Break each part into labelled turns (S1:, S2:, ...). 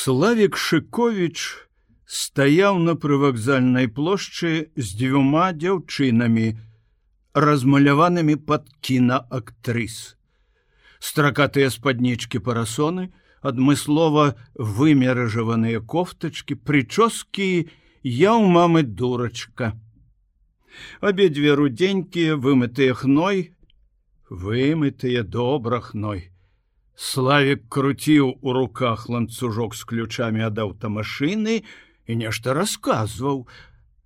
S1: Славік Шковіч стаяў на прывакзальнай плошчы з дзвюма дзяўчынамі, размаляванымі пад кінаактрыс. Стракатыя спаднічкі парасоны, адмыслова вымеражаваныя кофтачкі, прычоскі, я ў мамы дурачка. Абедзве рудзенькія вымытыя хной, вымытыя добра хной. Славік круціў у руках ланцужок з ключамі ад аўтамашыны і нешта расказваў,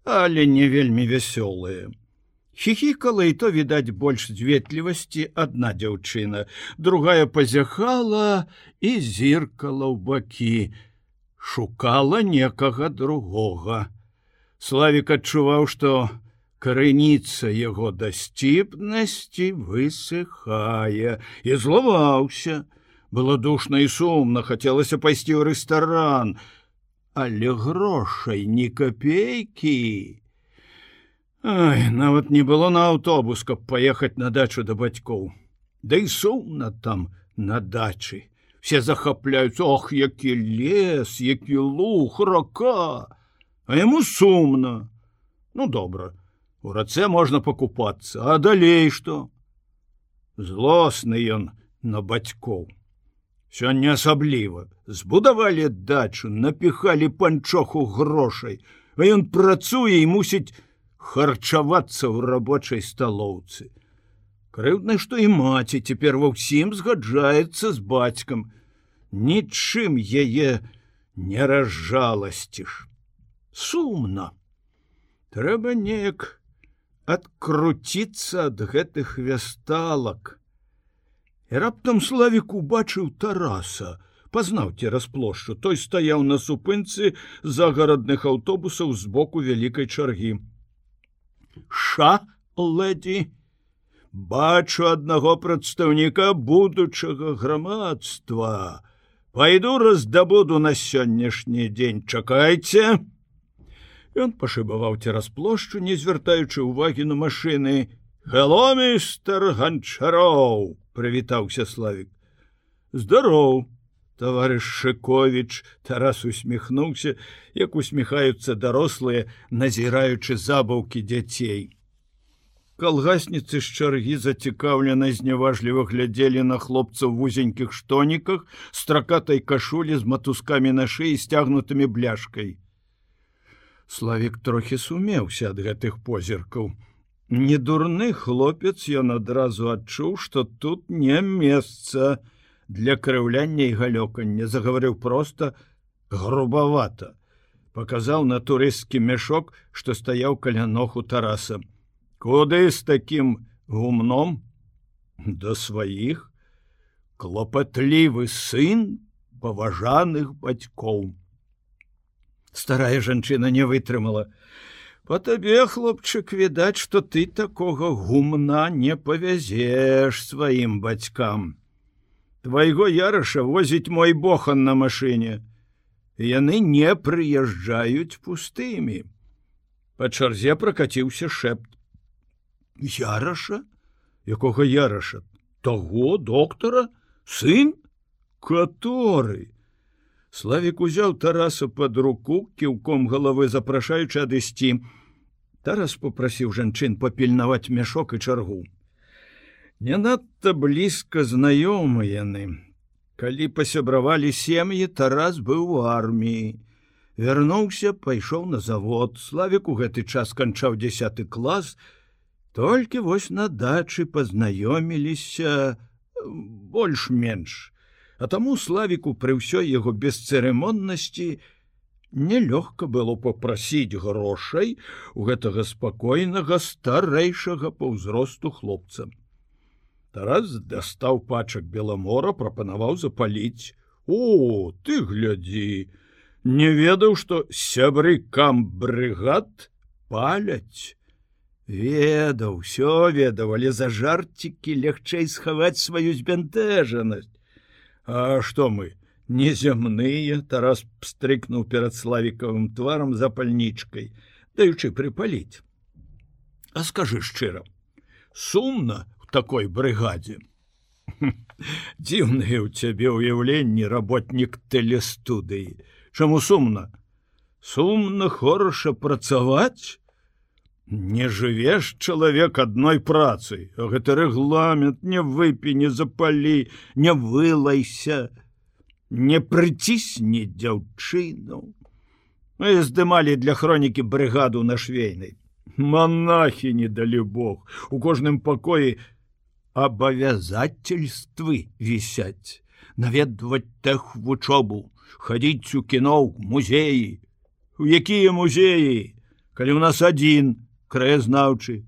S1: але не вельмі вясёлыя. Хіхікала і то відаць больш зветлівасці адна дзяўчына, другая пазяхала і зіркала ў бакі, шукала некага другога. Славік адчуваў, што крыніца яго дасціпнасці высыхае і злаваўся было душна і сумна хацелася пайсці ў рэстаран але грошай ні копейкі Ай, нават не было на аўтобус каб паехаць на дачу да бацькоў да і сумна там на дачы все захапляюць ох які лес які лух рака! А яму сумна ну добра у рацэ можна пакупацца а далей што злосны ён на бацькоў сёння асабліва збудавалі дачу напіхалі панчоху грошай. А ён працуе і мусіць харчавацца ў рабочай сталоўцы. Крыўдна што і маці цяпер ва ўсім згаджаецца з бацькам. Нічым яе не разжаласціш. Сумна. Трэба неяк адкруціцца ад гэтых вясталак раптам славік убачыў тараса, пазнаў цераз плошчу, той стаяў на супынцы загарадных аўтобусаў з боку вялікай чаргі. Ша, леддзі, бачу аднаго прадстаўніка будучага грамадства. Пайду раздабуду на сённяшні дзень чакайце. Ён пашыбаваў цераз плошчу, не звяртаючы ўвагі на машыны. Хеломістер ганчароў! Прывітаўся славик здоров товарищ шикович тарас усміхнуўся як усміхаюцца дарослыя назіраючы забаўкі дзяцей. Калгасніцы з чаргі зацікаўлена зняважліва глядзелі на хлопцаў вузенькіх штоніках стракатай кашулі з матускамі на шыі сцягнутымі бляшкай. Славик трохі сумеўся ад гэтых позіркаў. Не дурны хлопец ён адразу адчуў, што тут не месца для крыўляння і галёкання загаварыў проста грубавата. Паказаў на турысцкі мяшок, што стаяў каля ног у тараса. Куды з такім гумном да сваіх клопатлівы сын паважаных бацькоў. Старая жанчына не вытрымала. По табе, хлопчык, відаць, што ты такога гумна не павязеш сваім бацькам. Твайго яраша возіць мой бохан на машыне. Яны не прыязджаюць пустымі. Па чарзе пракаціўся шэпт. Яраша, якога яраша, таго доктара, сын, который Славік узяў Тараса под руку кіўком головы запрашаючы адысці. Тарас попрасіў жанчын папільнаваць мяшок і чаргу. Не надта блізка знаёмы яны. Калі пасябравалі сем'і, Тарас быў у арміі. Вярнуўся, пайшоў на завод. Славік у гэты час канчаў десятый клас. Толькі вось на дачы пазнаёміліся больш-менш а таму славіку пры ўсёй яго бесцырымоннасці нелёгка было попрасіць грошай у гэтага спакойнага старэйшага па ўзросту хлопца. Тарас дастаў пачак беламора прапанаваў запаліць: О, ты глядзі, не ведаў, што сябры кам брыгад паляць. Ведаў, усё ведавалі за жарцікі лягчэй схаваць сваю збянтэжанасць. А што мы незямныя тарас стрыкнуў перад славікавым тварам запальнічкай даючы прыпаліць А скажы шчыра сумна в такой брыгадзе дзіўныя ў цябе ўяўленні работнік тэлестудыі чаму сумна сумна хораша працаваць не жывеш чалавек адной працай. Гэта рэгламент не выпі не запалі не вылайся. Не прыцісні дзяўчыну. Мы здымалі для хронікі брыгаду на швейнай. Монахі не далі бог. У кожным пакоі абавязательствы вісяць. Наведваць тех вучобу хадзіць у кіно музеі. У якія музеі? Калі у нас адзін краязнаўчы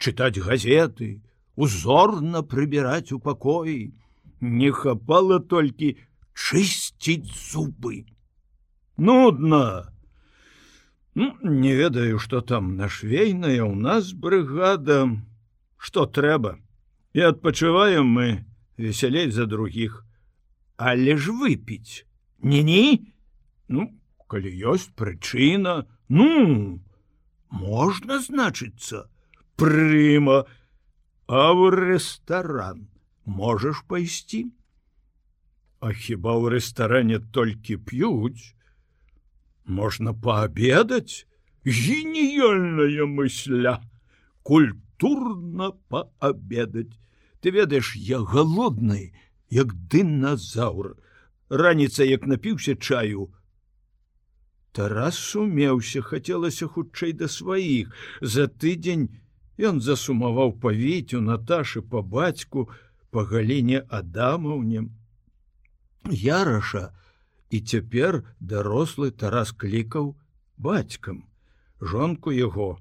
S1: чытаць газеты узорна прыбіраць у пакоі. Не хапала толькі чысціць зубы. Нудно ну, не ведаю что там на швейная у нас брыгада что трэба. І адпачываем мы весялей за других але ж выпіць. Не не ну калі ёсць прычына ну можна значыцца прыма а в рэстаран можаш пайсці а хіба ў рэстаране толькі п'юць можна паабедаць геніяльная мысля. Культурна паабедаць ты ведаеш я галодны як дыназаўр раніца як напіўся чаю Тарас сумеўся, хацелася хутчэй да сваіх. За тыдзень ён засумаваў павіцю Наташы па бацьку па галіне Адамаўне. Яраша і цяпер дарослы Тарас клікаў бацькам, жонку яго,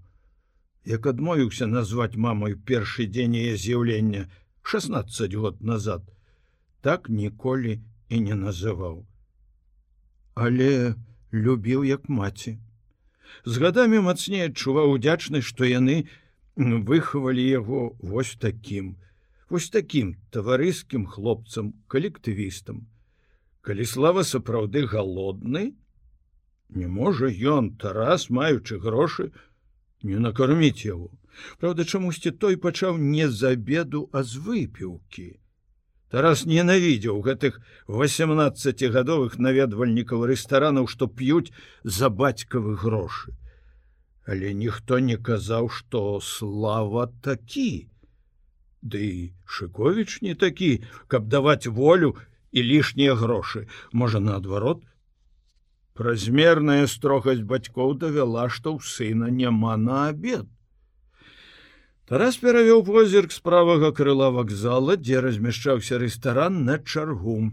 S1: як адмовіўся назваць мамай першы дзень яе з'яўлення 16 год назад, так ніколі і не называў. Але любіў як маці. З гадамі мацней адчуваў удзячнасць, што яны выхавалі яго вось такім, вось такім таварыскім хлопцам, калектывістам. Калі слава сапраўды галодны, не можа ён тарас, маючы грошы, не накарміць яго. Праўда, чамусьці той пачаў не з абеду, а з выпіўкі. Тарас ненавідзеў гэтых 18гадовых наведвальнікаў рэстаранаў, што п'юць за бацькавы грошы. Але ніхто не казаў, што слава такі. Ды і Шковіч не такі, каб даваць волю і лішнія грошы, можа наадварот. Празмерная строгасць бацькоў давяла, што ў сына няма на абед. Тарас перавёў позірк з правага крыла вакзала, дзе размяшчаўся рэстаран на чаргу.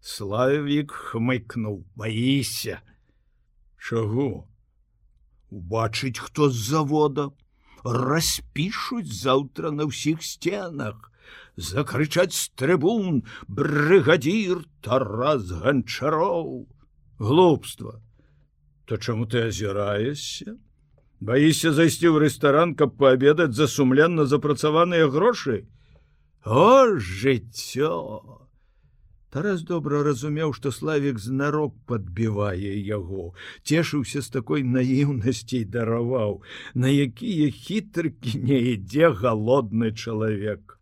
S1: Славік хмыкнуў, баіся. Чаго? Убачыць, хто з завода, распішуць заўтра на ўсіх сценах, закрычаць з трыбун, брыгадзір Тарас ганчароў, глупства. То чаму ты азіраешся? Баіся зайсці ў рэстаран, каб паабедаць за сумленна запрацаваныя грошы. О жыццё! Тарас добра разумеў, што славік знарок падбівае яго, цешыўся з такой наіўнасцей дараваў, на якія хітрыкі не ідзе галодны чалавек.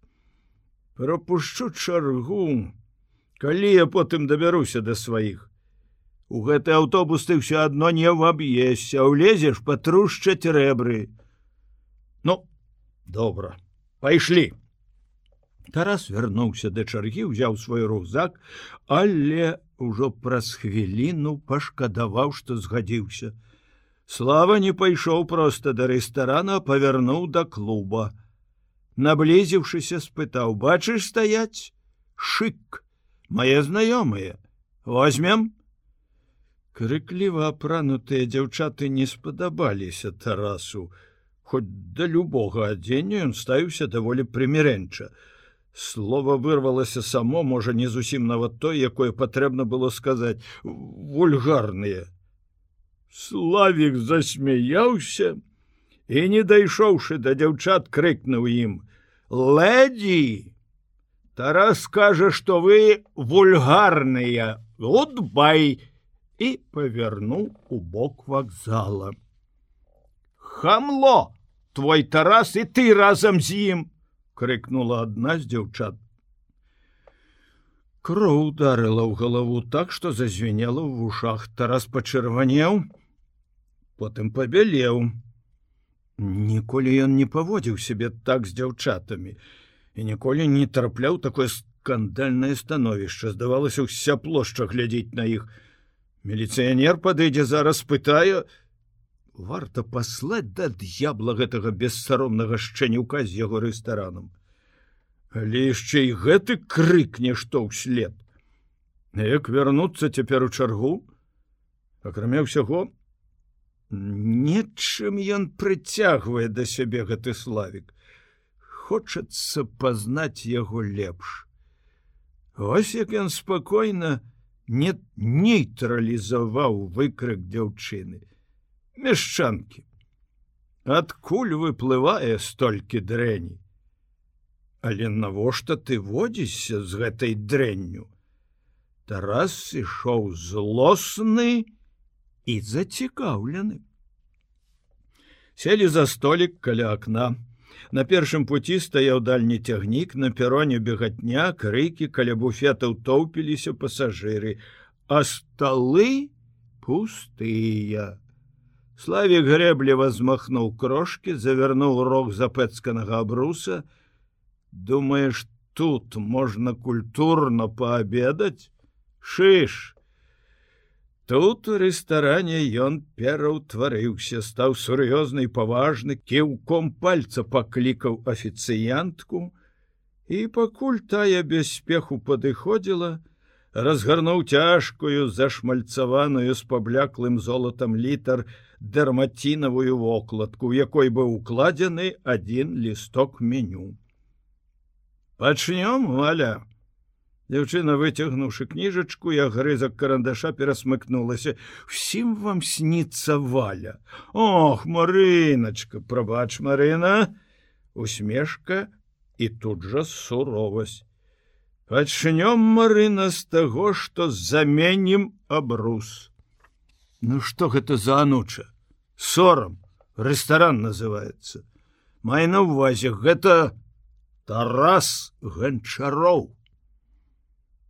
S1: Прапушчу чаргу, калі я потым дабяруся да сваіх. У гэты аўтобус ты ўсё адно не ўаб'ешся, улезеш патрушчаць рэбры. Ну, добра, пайшлі. Тарас вярнуўся да чаргі, узяў свой рухзак, але ўжо праз хвіліну пашкадаваў, што згадзіўся. Слава не пайшоў проста да рэстарана, павярнуў да клуба. Наблізіўшыся спытаў: бачыш стаяць шык, мае знаёмыя, возьмем, Крыкліва апранутыя дзяўчаты не спадабаліся тарасу. Хоць да любога адзення ён ставіўся даволі прымірэнча. Слова вырвалася само, можа, не зусім нават той, якое патрэбна было сказаць вульгарныя. Славік засмяяўся і, не дайшоўшы да дзяўчат, крыкнуў ім: « Лэдзі! Тарас скажа, што вы вульгарныя, Гудбай! І павярнуў у бок вакзала. Хамло, твой тарас і ты разам з ім! крыкнула адна з дзяўчат. Кроў ударыла ў галаву так, што зазвенела ў вушах, Тарас пачырванеў, потым пабялеў. Ніколі ён не паводзіў сябе так з дзяўчатамі і ніколі не трапляў такое скандальнае становішча. Здавалася, уся плошча глядзець на іх. Міліцыянер падыдзе зараз пытае: Варта паслаць да д'ябла гэтага бессаромнага шчанюка з яго рэстаранам. Але яшчэ і гэты крыкне што ўслед. Як вярнуцца цяпер у чаргу, акрамя ўсяго, нечым ён прыцягвае да сябе гэты славік. Хочацца пазнаць яго лепш. Вось як ён спакойна не нейтралізаваў выкрык дзяўчыны. Мешчанкі. Адкуль выплывае столькі дрэней? Але навошта ты водзішся з гэтай дрэнню? Тарас ішоў злосны і зацікаўлены. Селі за столік каля акна. На першым пуці стаяў дальні цягнік, на пероне бегатня, крыкі каля буфетаў тоўпіліся пасажыры, а сталы пустыя. Славік грэбліва змахнуў крошки, завярнуў рог запэцканага абруса, думаешь тут можно культурно пообедать шиш тут у рэстаране ён пераўтварыўся стаў сур'ёзны паважны кіўком пальца паклікаў афіцыянтку і пакуль тая беспеху падыходзіла разгарнуў цяжкую зашмальцаваную з пабляклым золатам літар дэрмацінавую вокладку якой быў укладзены адзін лісток меню. Пачнём валя Дзяўчына выцягнуўшы кніжачку я грызак карандаша перасмыкнулася. Усім вам сніцца валя! Ох марыначка прабач марына! Усмешка і тут жа суровасць. Пачнём марына з таго што заменім абрус ну что гэта за ануча? Сорам! Рэстаран называется май на увазе гэта Тарас ганчароў.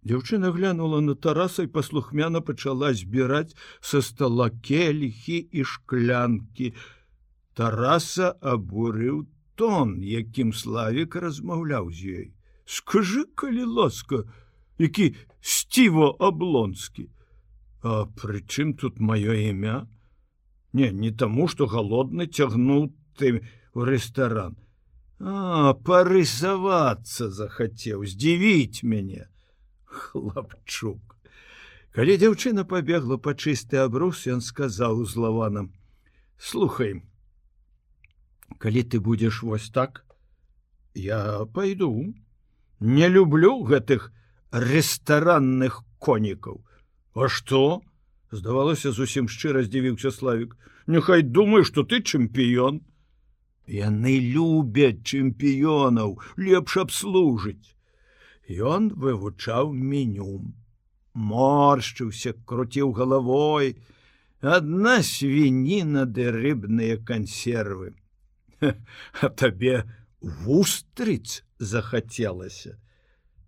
S1: Дзяўчына глянула на тараса і паслухмяна пачала збіраць са стола келіхі і шклянкі. Тараса абурыў тон, якім славік размаўляў з ёй. Скажы, калі ласка, які сціво аблонскі. А прычым тут маё імя? Не, не таму, што галодны цягнуў ты ў рэстаран а парысавацца захацеў здзівіць мяне хлапчук. Калі дзяўчына пабегла па чысты абрус ён сказаў злаванам слухай калі ты будзеш вось так я пойду не люблю гэтых рэстаранных конікаў а что здавалася зусім шчыра здзівіўся славік. Няхай думай что ты чэмпіён Яны любяць чэмпіёнаў, лепш абслужыць. Ён вывучаў меню. Моршчыўся, круціў галавой, адна свініна ды рыбныя кансервы. А табе вустрыц захацелася.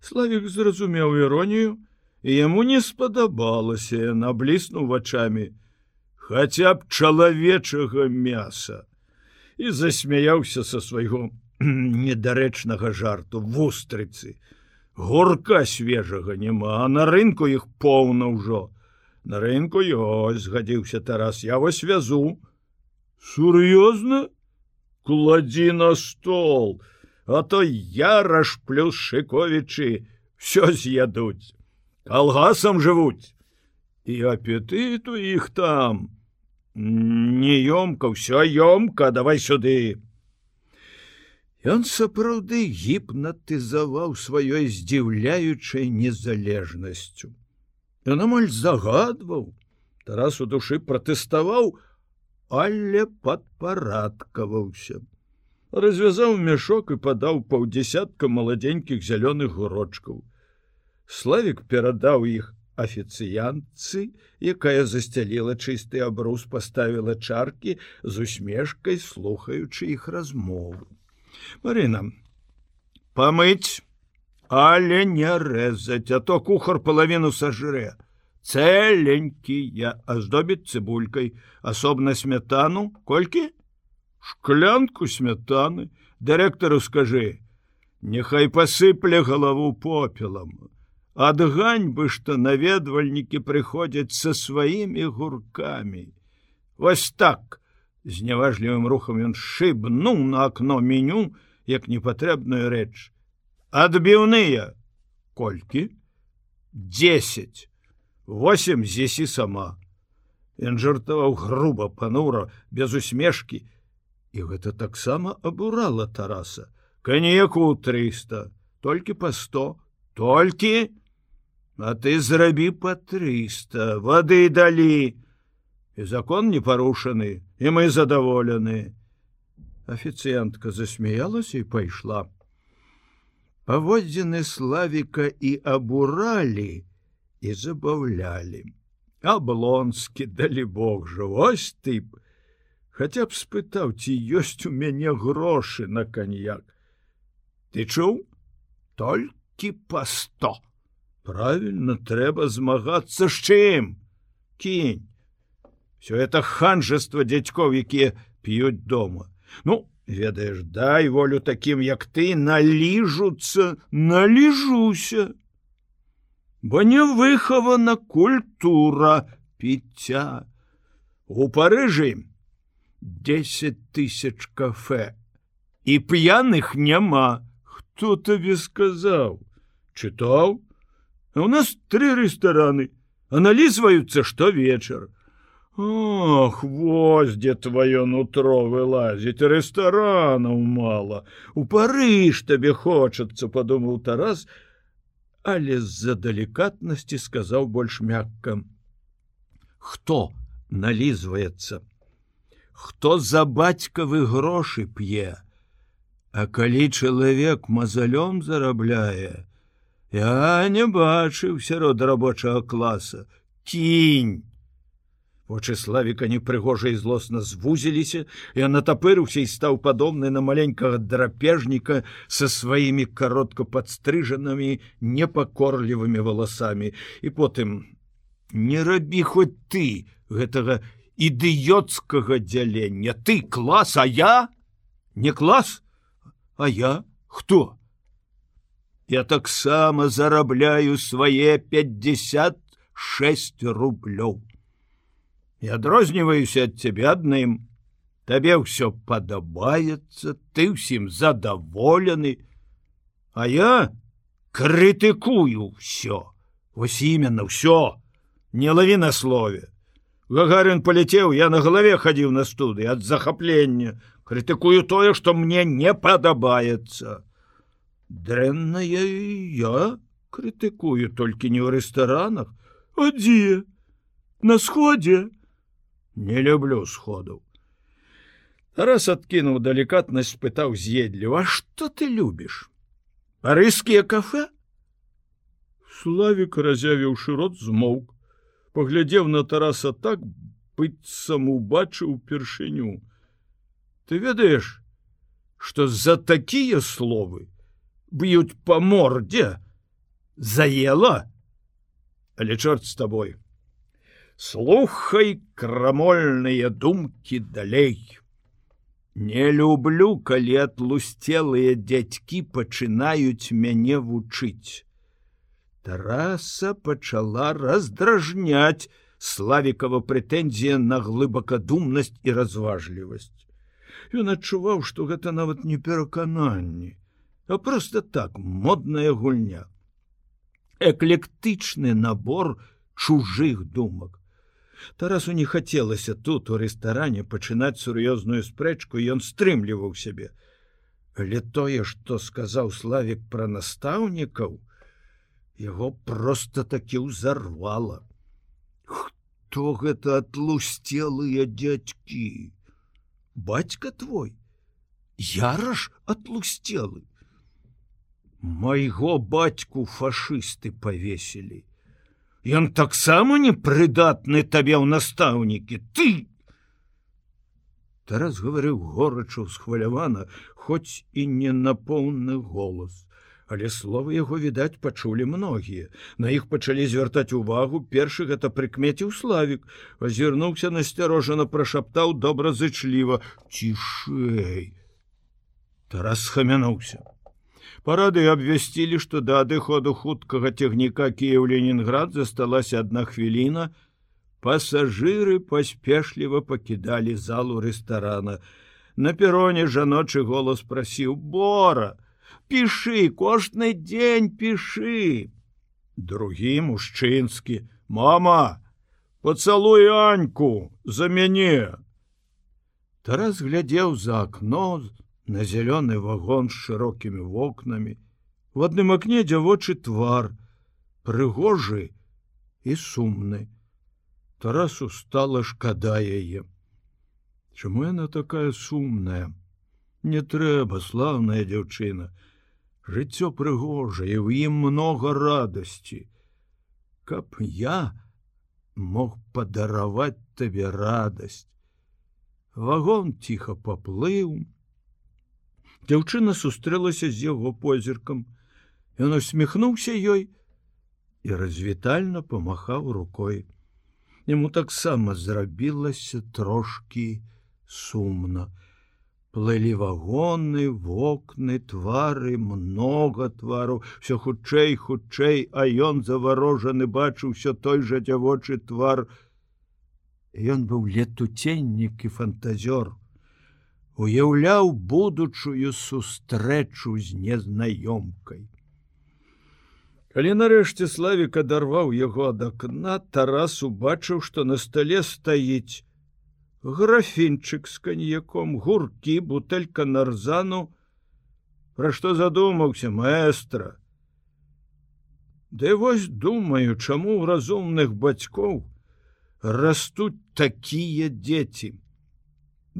S1: Славік зразумеў іронію, і яму не спадабалася, набліснуў вачами, хаця б чалавечага мяса і засмяяўся са свайго недарэчнага жарту вустрыцы. Горка свежага няма, на рынку іх поўна ўжо. На рынку ёсць, згадзіўся Тарас, я вас вязу. Сур'ёзна, кладзі на стол, А то я рашплю шыковічы, все з'ядуць. Калгасам жывуць. І апетыту іх там, неёмка ўсё ёмка давай сюды Ён сапраўды гіпнатызаваў сваёй здзіўляючай незалежнасцю. Ён амаль загадваў Тарас у душы пратэставаў але падпарадкаваўся. Развязаў мяшок і падаў паўдзясятка маладзенькіх зялёных гурочкаў Славік перадаў іх афіцыянцы, якая засцяліла чысты абрус, паставіла чаркі з усмешкай, слухаючы іх размову. Марына, памыць, але не рэзаць, а то кухар палавіну сажрэ. Цэленькія аздобіць цыбулькай, асобна смятану, колькі? Шклянку смятаны, дырэктару скажы: Няхай пасыпле галаву попелам. Ад ганьбы, што наведвальнікі прыходзяць са сваімі гуркамі. Вось так, з няважлівым рухам ён шыбнуў на акно меню, як непатрэбную рэч. Адбіўныя колькі? 10 восемь зесі сама. Ён жартаваў груба панура без усмешкі, і гэта таксама абурала Тараса. Канеку 300, толькі па 100, толькі, А ты зрабі па 300, вады далі. І закон не парушаны, і мы задаволены. Афіцыянтка засмяялася і пайшла. Паводзіны славіка і абуралі, і забаўлялі. Аблонскі далі Бог жа вось ты б, Хаця б спытаў, ці ёсць у мяне грошы на каньяк. Ты чуў? Толькі па сто. Правільна трэба змагацца з чым? Кінь. Всё это ханжество дзядзькоў, якія п'юць дома. Ну, ведаеш, дай волю такім, як ты наліжуцца, наліжуся бо не выхавана культура піцця. У Парыжы 10 тысяч кафе і п'яных няма. Хто табе сказаў? Чытаў? У нас тры рэстараны, аналізваюцца штовечар. Ох, воз дзе твоё нутро вылазіць рэстаранаў мала. У Парыж табе хочацца, падумаў Тарас, але з-за далікатнасці сказаў больш мякка. Хто налізваецца? Хто за бацькавы грошы п'е? А калі чалавек мазалём зарабляе я не бачыў сярод рабочага класа. Кінь Вочы славіка непрыгожа і злосна звузіліся, і натапырыўся і стаў падобны на маленькага драпежніка са сваімі каротко падстрыжанымі непакорлівымі валасамі. І потым не рабі хоць ты гэтага ідыёцкага дзялення. Ты клас, а я не клас, А я хто? Я таксама зарабляю свае 56 рублёў і адрозніваюся ад цябе адным. Табе ўсё падабаецца, ты ўсім задаволены, А я крытыкую ўсё. Вось именно ўсё, не лаві на слове. Гагарин паляцеў, я на галаве хадзіў на студы ад захаплення, крытыкую тое, што мне не падабаецца. Дрэнная я крытыкую толькі не ў рэстаранах, А дзе? На сходзе, не люблю сходу. Раз откинул далікатнасць пытаў з'едліва что ты любіш парыскія кафе? Славик разявіўшы рот змоўк паглядзеў на тараса так быццам убачыў упершыню ты ведаеш что за такія словы б'юць по мордзе заела? Але чорт с тобой слухай крамольныя думкі далей. Не люблю, калі атлусцелыя дзядзькі пачынаюць мяне вучыць. Тараса пачала раздражняць славікава прэтэнзія на глыбакадумнасць і разважлівасць. Ён адчуваў, што гэта нават не перакананні, а просто так модная гульня. Эклектычны набор чужых думак. Тарасу не хацелася тут у рэстаране пачынаць сур'ёзную спрэчку ён стрымліваў сябе. Але тое, што сказаў славік пра настаўнікаў, яго просто такі ўзарвала. Хто гэта атлусцелыя дзядзькі? Бацька твой, Яраш атлусцелы. Майго бацьку фашысты павесілі. Ён таксама непрыдатны табе ў настаўнікі. Ты! Тарас гаварыў горачу схвалявана, хоць і не на поўны голас, але словы яго відаць пачулі многія. На іх пачалі звяртаць увагу першы гэта прыкмеціў славік азірнуўся насцярожана прашаптаў добразычліва цішэй! Тарас схамянуўся парады абвясцілі што да адыходу хуткага цягніка кіев ленінград засталася одна хвіліна. Пасажыры паспешліва пакідалі залу рэстарана. На пероне жаночы голас прасіў бора піши кожны дзень піши другі мужчынскі мама поцалуй аньку за мяне! Тарас глядзеў за акно на зялёны вагон з шырокімі вокнамі. В адным акне дзявочы твар прыгожы і сумны. Тарасу стала шкада яе. Чаму яна такая сумная? Не трэба славная дзяўчына. Жыццё прыгожае у ім много радасці. Каб я мог падараваць табе радасць. Вагон ціха паплыў дзяўчына сустрэлася з яго позіркам. Ён усміхнуўся ёй і развітальна помахаў рукой. Яму таксама зрабілася трошки сумна. Плылі вагоны вокны твары много твару. Все хутчэй хутчэй а ён заварожаны бачыў все той жа дзявочы твар. Ён быў летуценнік і фантазёр уяўляў будучую сустрэчу з незнаёмкай. Калі нарэшце славік адарваў яго ад акна тарас убачыў што на стале стаіць графінчык з каньяком гуркі бутэлька нарзану. Пра што задумаўся маэстра? Ды вось думаю чаму ў разумных бацькоў растуць такія дзеці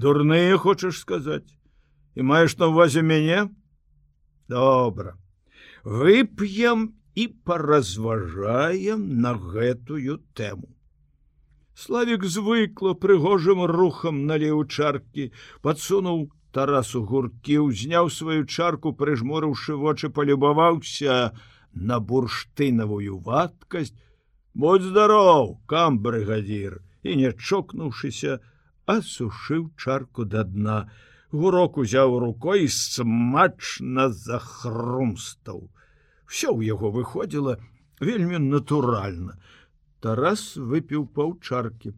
S1: дурныя хочаш сказаць і маеш на увазе мяне добра вып'ем і паразважаем на гэтую тэму Славік звыкла прыгожым рухам налеў чаркі, подсунуў тарасу гуркі, узняў сваю чарку, прыжморыўшы вочы, палюбаваўся на бурштынавую вадкасць. Будь здароў, кам брыгадзір! І не чокнуўшыся, асушыў чарку да дна. Гурок узяў рукой смачна захрумстаў. Всё ў яго выходзіла вельмі натуральна. Тарас выпіў паўчаркі,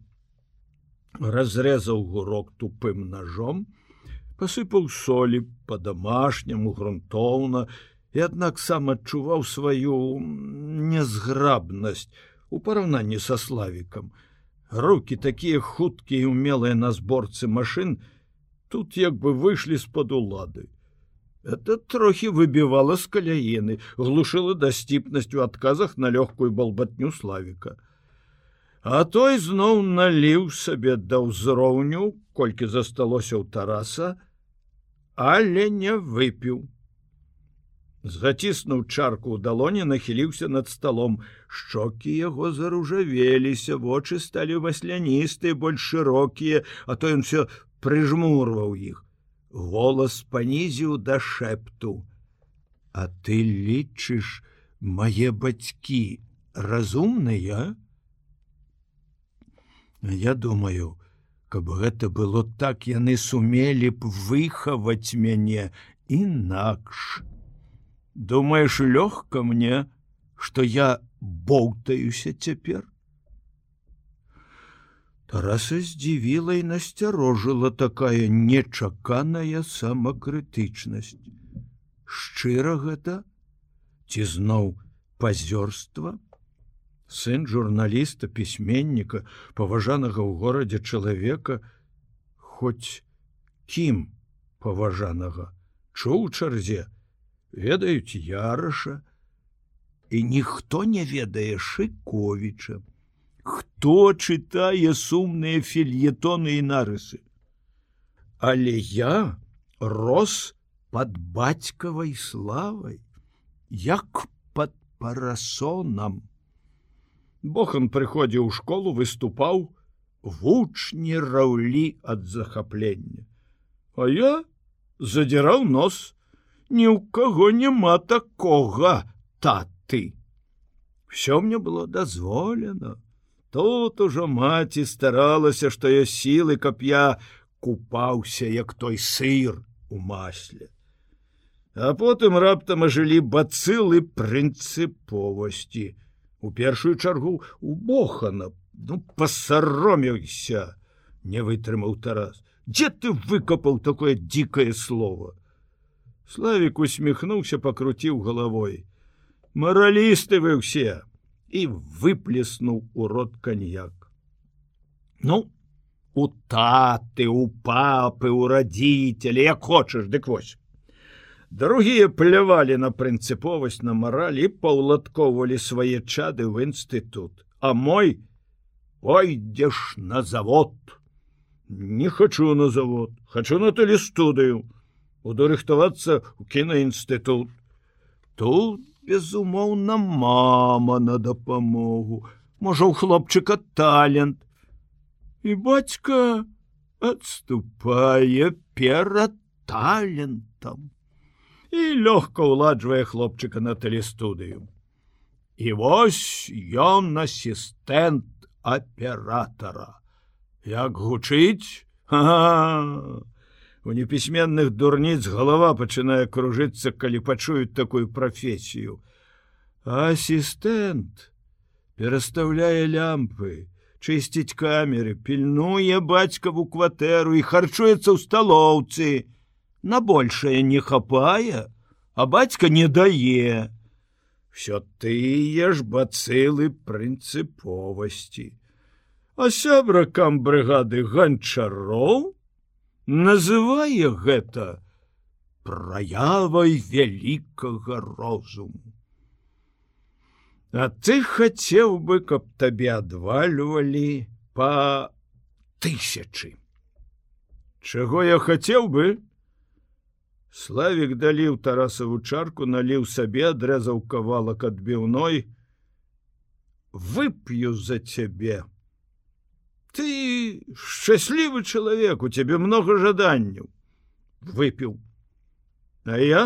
S1: разрезаў гурок тупым ножом, пасыпаў солі по-дамашняму грунтоўна і аднак сам адчуваў сваю незграбнасць у параўнанні са славікам. Рукі такія хуткія і умелыя на зборцы машын тут як бы выйшлі з-пад улады. Это трохі выбівала з каляіны, глушыла дасціпнасць у адказах на лёгкую балбатню славіка а той зноў наліў сабе да ўзроўню колькі засталося ў тараса але не выпіў заціснуў чарку ў далоне нахіліўся над сталом. Шчокі яго заружавеліся вочы сталі васляністыя больш шырокія а то ён все прыжмурваў іх. Голас панізіў да шэпту. А ты лічыш мае бацькі разумныя? Я думаю, каб гэта было так, яны сумелі б выхаваць мяне інакш. Думаеш лёгка мне, што я боўтаюся цяпер. Тараса здзівіла і насцярожыла такая нечаканая самакрытычнасць. Шчыра гэта, ці зноў пазёрства, сын журналіста пісьменніка паважанага ў горадзе чалавека хоць кім паважанага чуў чарзе ведаюць яраша і ніхто не ведае шыковіча. Хто чытае сумныя фільетоны і нарысы? Але я рос под бацькавай славай як под парасонам. Бохан прыходзіў у школу выступаў вучні раўлі ад захаплення. А я задзіраў нос, ні ў каго няма такога таты все мне было дазволена тут ужо маці старалася што я сілы каб я купаўся як той сыр у масле а потым раптам ажылі бацылы прынцыповасці у першую чаргу у бохана ну пасароміўся не вытрымаў тарас. Дзе ты выкапаў такое дзікае слово славик усміхнуўся пакруціў галавой маралісты вы ўсе і выплеснуў у рот каньяк ну у таты у папы у радзіцелі як хочаш дык вось! Другія плявалі на прынцыповасць на маралі паўладковалі свае чады ў інстытут а мой пойдзеш на завод! Не хочу на завод хочу на тэлестудыю буду рыхтавацца ў кінаінстытут. Тут безумоўна мама на дапамогу можа у хлопчыка талент. І бацька адступае перад талентам і лёгка ўладжвае хлопчыка на тэлестудыю. І вось ён асістэнт аператора як гучыць у непісьменных дурніц галава пачынае кружыцца калі пачуюць такую прафесію. Асістэнт перастаўляе лямпы чысціць камеры пільнуе бацькаву кватэру і харчуецца ў сталоўцы. На большее не хапае а бацька не дае. Все тыя ж бацылы прынцыповасці. А сябракам брыгады ганчароў называе гэта праявай вялікага розуму. А ты хацеў бы, каб табе адвальвалі па тысячы. Чаго я хацеў бы? Славік даліў тарасаву чарку, наліў сабе, адрэзаў кавалак адбіўной, вып'ю за цябе ты счастлівы чалавек у цябе много жаданняў выпіў а я?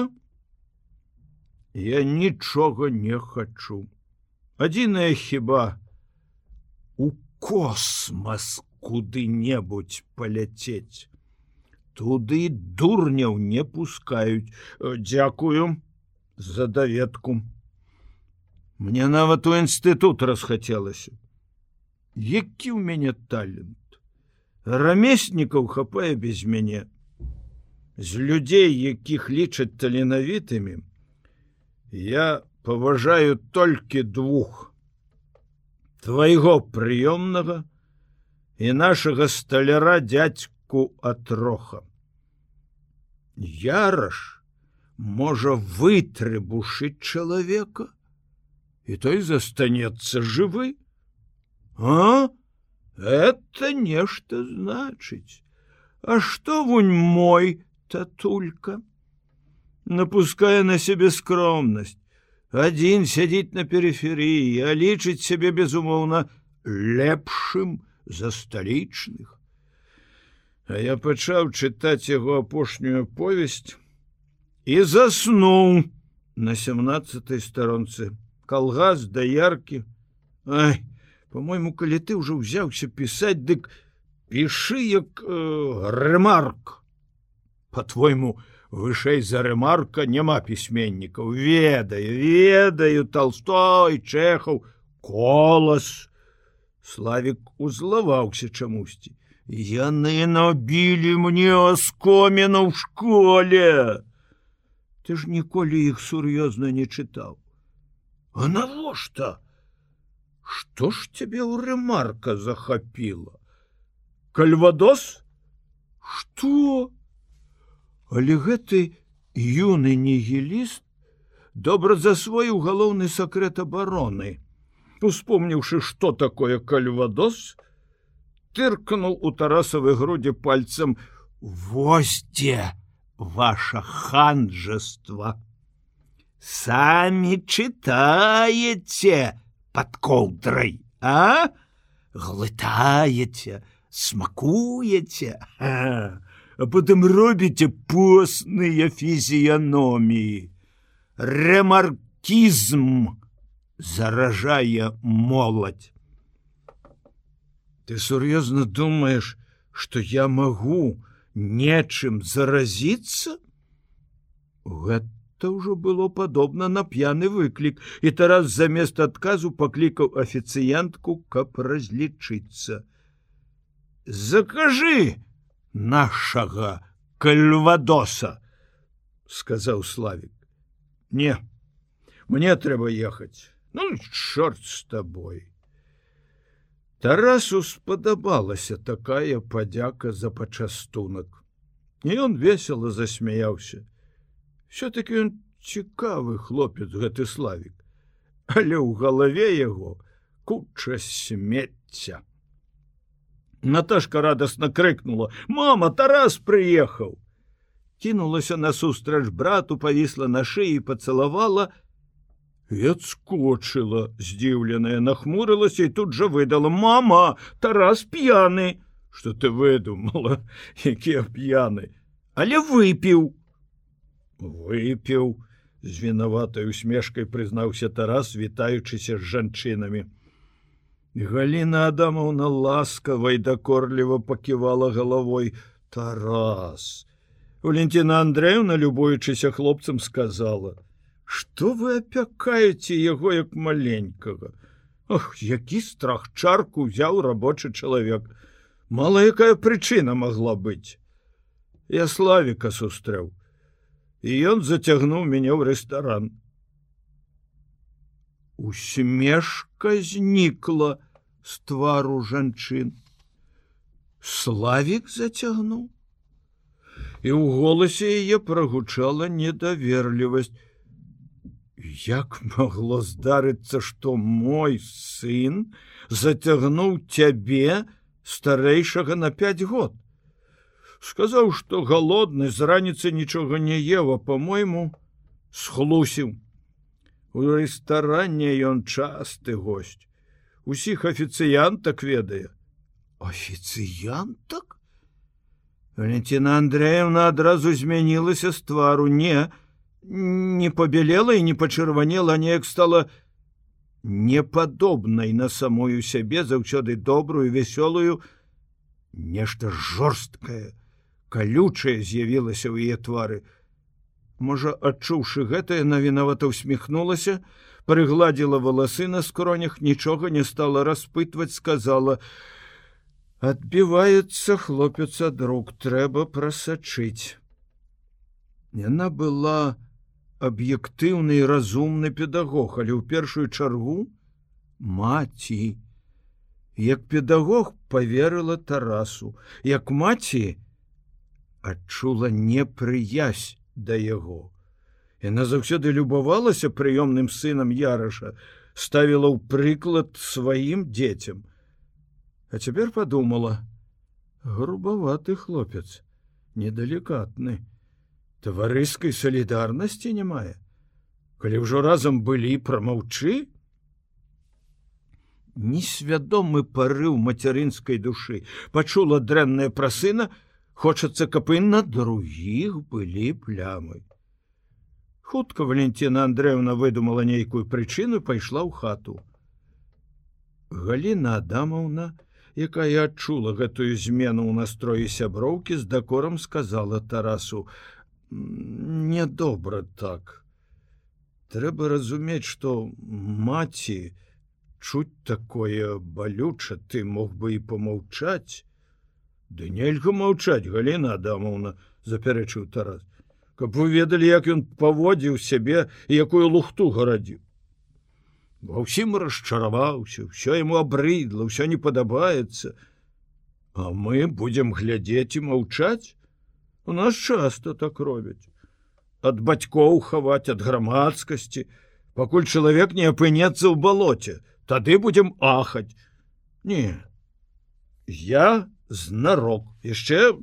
S1: Я нічога не хачу адзіная хіба у космас куды-небудзь паляцець туды дурняў не пускаюць дзякую за даведку мне нават у інстытут расхацелася які ў мяне талент рамеснікаў хапае без мяне. З людзей якіх лічаць таленавітымі я паважаю толькі двух. Твайго прыёмнага і нашага сталяра дядзьку атроха. Яраш можа вытрыбушыць чалавека і той застанецца жывы. А это нешта значыць а что вунь мой татулька? Напускае на сябе скромнасць один сядзіць на перыферыі а лічыць сябе безумоўна лепшым за сталічных а я пачаў чытаць яго апошнюю повесць і заснуў на семнадцатой сторонцы калгас да яркі ай по-мойму калі ты ўжо ўзяўся пісаць дык пішы як э, рэмарк по-твойму вышэй за рэмарка няма пісьменнікаў ведаю ведаю толстой чехаў колас славик узлаваўся чамусьці. Яны набілі мне оскомена ў школе. Ты ж ніколі іх сур'ёзна не чытаў. А навошта Што ж цябе ў рэмарка захапіла? Кальвадос? Што? Але гэты юны нігіліст добра засвоіў галоўны сакрэт абароны. Успомніўшы, што такое кальвадос, тыркнуў у тарасавы грудзі пальцам: Вось дзе ваша ханжаства. Самі чытаеце, под коўдрай а глытаеце смакуеце а потым робіце постныя фізіяноміі. Ремаркізм заражае моладзь. Ты сур'ёзна думаеш, што я магу нечым заразіцца? Гэта ўжо было падобна на п'яны выклік, і Тарас замест адказу паклікаў афіцыянтку, каб разлічыцца. Закажы нашага кальвадоса, сказаў славик. Не, мне трэба ехаць. Ну чорт з табой. Тарасу спадабалася такая падзяка за пачастунак. І ён весело засмяяўся. Все-таки ён цікавы хлопец гэты славик, але ў галаве яго куча смецця. Наташка радостно крыкнула: мама тарас приехаў кинулася насустрач брату повісла на шеі пацалавала. Адскочыла здзіўленая нахмурылася і тут жа выдала мама тарас п'яны! Что ты выдумала? Які п'яны? Але выпіў выпіў з вінаватай усмешкай прызнаўся тарас вітаючыся з жанчынамі Галіна Адамаўна ласкавай дакорліва паківала галавой Тарас. Валентина Андреевна, любуючыся хлопцам, сказала: « Што вы апякаеце яго як маленькага. Ох, які страх чарку ўзяў рабочы чалавек. Мала якая прычына могла быць. Я славіка сустрэў. І ён зацягнуў мяне ў рэстаран. Усмешка знікла, з твару жанчын. Славік зацягнуў. І ў голасе яе прагучала недаверлівасць. Як магло здарыцца, што мой сын зацягнуў цябе старэйшага на пять год. Сказаў, што галодны з раніцы нічога не ева, по-мойму, схлусіў. У рэстаране ён часты гость усіх афіцыянтак ведае. Офіцыянтак Валентина Андреевна адразу змянілася з твару. Не не побелела і не пачырванела неяк стала непадобнай на самую сябе заўсёды добрую вясёлую нешта жорсткае калючае з'явілася ў яе твары. Можа адчуўшы гэтае навінавата усміхнулася прыгладзіла валасы на скронях нічога не стала распытваць сказала адбіваецца хлопец ад рук трэба прасачыць яна была аб'ектыўны разумны педагог але ў першую чаргу маці. Як педагог поверыла тарасу як маці адчула непрыязь да яго Яна заўсёды любавалася прыёмным сынам яраша, ставіла ў прыклад сваім дзецям. А цяпер подумала: грубаваты хлопец, недалікатны, таварыскай салідарнасці не мае. Калі ўжо разам былі прамаўчы, Несвядомы парыў мацярынскай душы, пачула дрэнная пра сына, хочацца, каб і на другіх былі плямы. Хутка валентина андреевна выдумала нейкую прычыну пайшла ў хату. Галина адамаўна якая адчула гэтую змену ў настроі сяброўкі з дакорам сказала тарасу недобра так. Трэба разумець что маці чуць такое балюча ты мог бы і помаўчаць ды нельга маўчаць галина адамаўна запярэчыў тарас. Каб вы ведалі як ён паводзіў сябе якую лухту гарадзіў ва ўсім расчараваўся все ему абрыдла ўсё не падабаецца. А мы будемм глядзець і маўчаць? У нас часто так робяць. Ад бацькоў хаваць ад грамадскасці. Пакуль чалавек не апынецца ў балоце тады будемм ахаць не я знарок яшчэ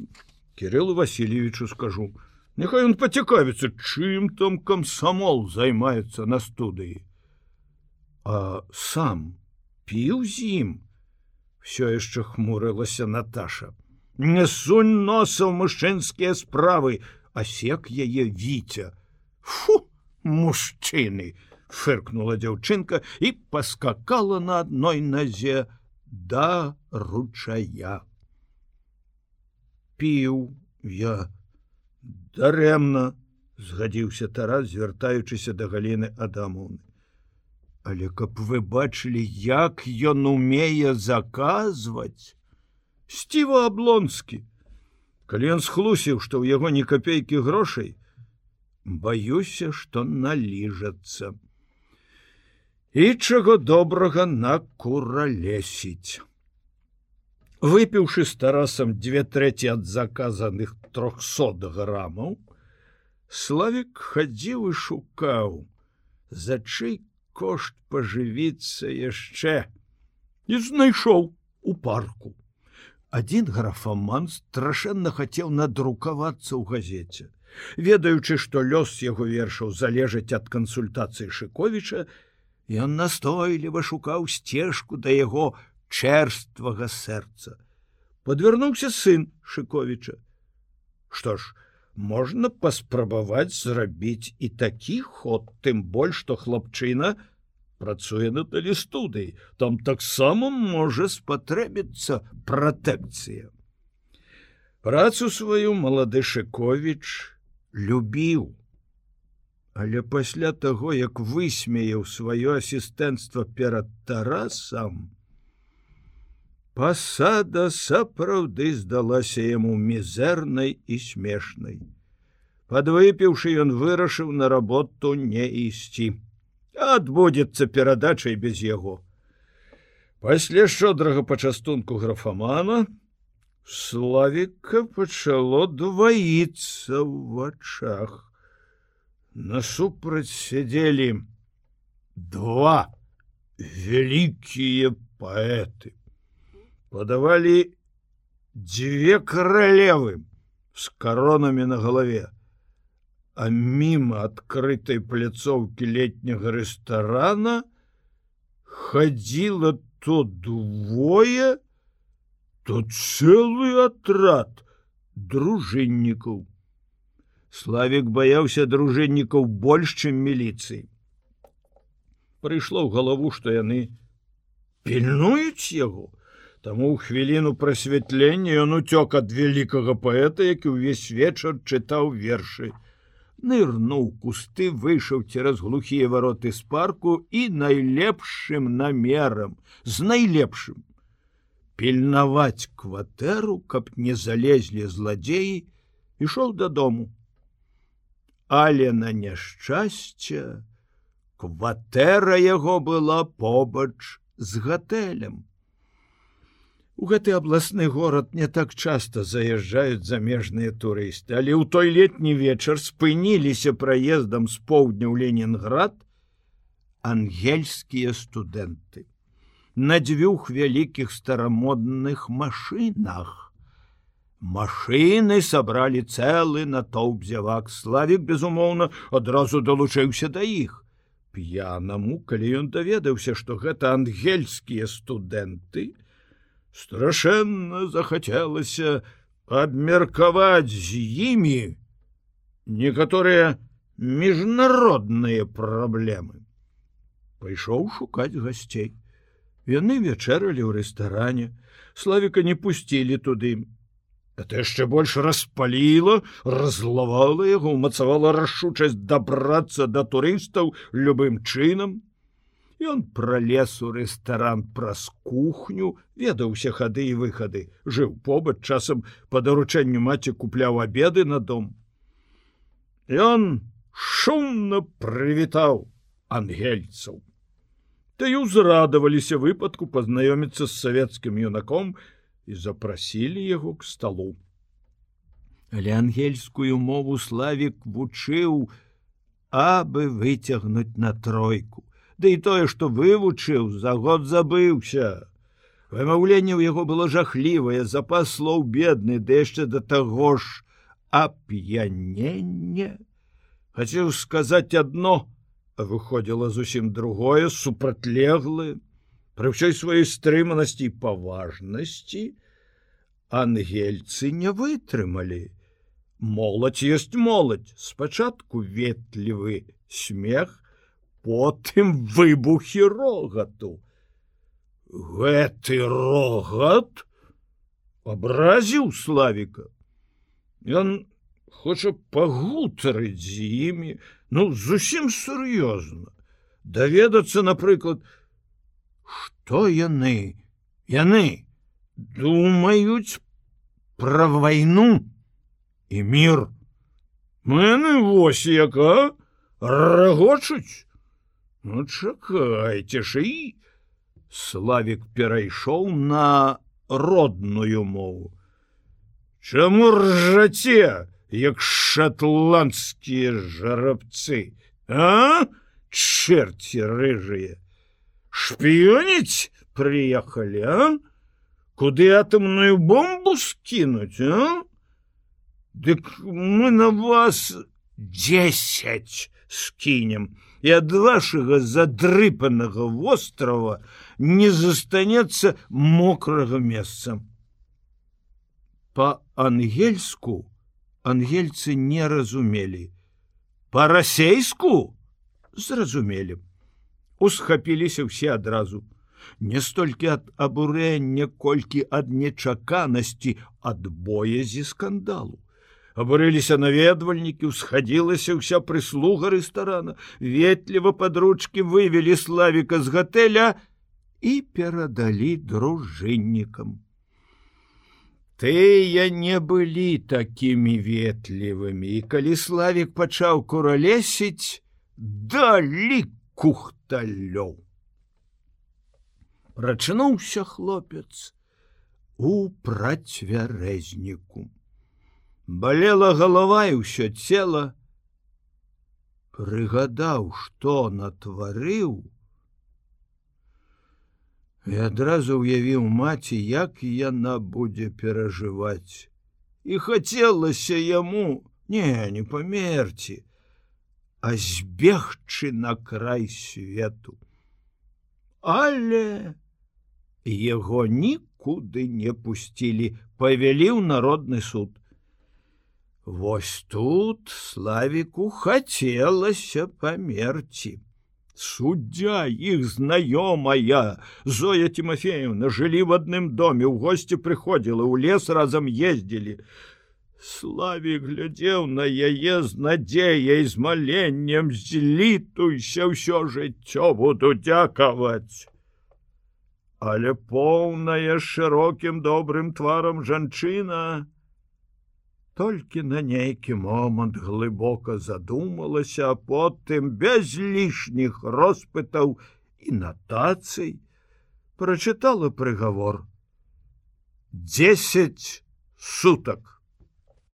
S1: кириллу васильевичу скажу Няхай ён пацікавіцца, чым там камсамол займаецца на студыі. А сам піў з ім, все яшчэ хмурылася Наташа. не сунь носа мужчынскія справы, асек яе віця. Фу, мужчыны! фыркнула дзяўчынка і паскакала на адной назе да ручая. Піў я дарэмна, згадзіўся Тарас, звяртаючыся да галіны Адамоны. Але каб вы бачылі, як ён умее заказваць, Сціва аблонскі, калі ён схлусіў, што ў яго не капейкі грошай, баюся, што наліжацца і чаго добрага накуралесіць. Выпіўшы з тарасам две трэці ад заказаных 300 грамаў, Славік хадзіў і шукаў, за чый кошт пажывіцца яшчэ і знайшоў у парку. Адзін графаман страшэнна хацеў надрукавацца ў газеце. Ведаючы, што лёс яго вершаў залежыць ад кансультацыі Шковіча, Ён настойліва шукаў сцежку да яго чэрствага сэрца. Падвярнуўся сын Шковіча. Што ж, можна паспрабаваць зрабіць і такі ход, тым больш, што хлапчына працуе на талістудыі, там таксама можа спатрэбіцца пратэкцыя. Працу сваю малады Шковіч любіў Але пасля таго, як высмеяў сваё асістэнцтва перад тарасам, пасада сапраўды здалася яму мізэрнай і смешнай. Падвыпіўшы ён вырашыў на работу не ісці. адбудзецца перадачай без яго. Пасля шчодрага пачастунку графамана славіка пачало дваіцца ў вачах насупраць сядзелі два вялікія паэты падавалі дзве каралевы з каронамі на галаве а мімо адкрытай пляцоўкі летняга рэстарана хадзіла то двое тут цэлы атрад дружыннікаў Славік баяўся дружыннікаў больш, чым міліцыі. Прыйшло ў галаву, што яны пільнуюць яго. Таму ў хвіліну прасвятлення ён уцёк ад вялікага паэта, які ўвесь вечар чытаў вершы. Нырнуў кусты, выйшаў цераз глухія вароты з парку і найлепшым намерам, з найлепшым. Пільнаваць кватэру, каб не залезлі зладзеі, ішоў дадому але на няшчасце кватэра яго была побач з гатэлем. У гэты абласны горад не так часта заязджаюць замежныя турысты, але ў той летні вечар спыніліся праездам з поўдня ў Ленінград ангельскія студэнты. На дзвюх вялікіх старамодных машынах Машыны сабралі цэлы натоўп зявак славік безумоўна адразу далучыўся да іх п'янаму калі ён даведаўся што гэта ангельскія студэнты страшэнна захацелася абмеркаваць з імі некаторыя міжнародныя праблемы пайшоў шукаць гасцей яны вячэралі ў рэстаране славіка не пусцілі туды Это яшчэ больш распаліла, разлавала яго, умацавала рашучасць дабрацца да турыстаў любым чынам. Ён пралез у рэстаран праз кухню, ведаўся хады і выхады, жыў побач часам па даручэнню маці купляў обеды на дом. Ён шумна прывітаў ангельцаў. Ты узрадаваліся выпадку пазнаёміцца з савецкім юнаком, і запрасілі яго к столу. Але ангельскую мову славік вучыў, абы выцягнуць на тройку. Ды і тое, што вывучыў, за год забыўся. Вымаўленне ў яго было жахлівае, запас слоў бедны, ды яшчэ да таго ж ап'яненне. Хацеў сказаць адно, выходзіла зусім другое, супрацьлеглае пры ўсёй сваёй стрыманасці і паважнасці ангельцы не вытрымалі моладзь ёсць моладзь спачатку ветлівы смех потым выбухі рогату. Гэты рогат? Абразіў славіка. Ён хоча пагутарыць з імі ну зусім сур'ёзна. Даведацца напрыклад што яны яны думаюць пра вайну і мір? Мэны вось яка рагочуць ну чакайце ж і славик перайшоў на родную мову. Чаму ржаце як шотландскія жарабцы а? Чэрці рыжыя. Шпіёніць прыехалі а? Куды атомную бомбу скінуць а? Дык мы на вас 10 скінем і ад вашага задрыпанага вострова не застанецца мокрага месца. Па-ангельску ангельцы не разумелі. Па-расейску зразумелі. Усхапіліся ўсе адразу. Не столькі ад абурэння, колькі ад нечаканасці ад боязі скандалу абурыліся наведвальнікі усхадзілася ўся прыслуга рэстарана ветліва падручкі вывелі славіка з гатэля і перадалі дружыннікам тыя не былі такімі ветлівымі і калі славік пачаў куралесіць далі кухталёў прачынуўся хлопец у працвярэзніку болела голова і ўсё цела. Прыгадаў что натварыў. І адразу ўявіў маці як яна будзе перажываць. І хацелася яму не не памерці а збегчы на край свету. Але яго нікуды не пусцілі павялі ў народны суд Вось тут славіку хацелася памерці. Суддзя іх знаёмая Зоя Тимофеевна жылі в адным доме у госці прыходзіла у лес разам ездзілі. Славі глядзеў на яе з надзеяй з маленнем злітуйся ўсё жыццё буду дзякаваць. Але поўная шырокім добрым тварам жанчына, толькі на нейкі момант глыбока задумалася, а потым без лішніх роспытаў і натацый прачытала прыгавор: 10 сутак.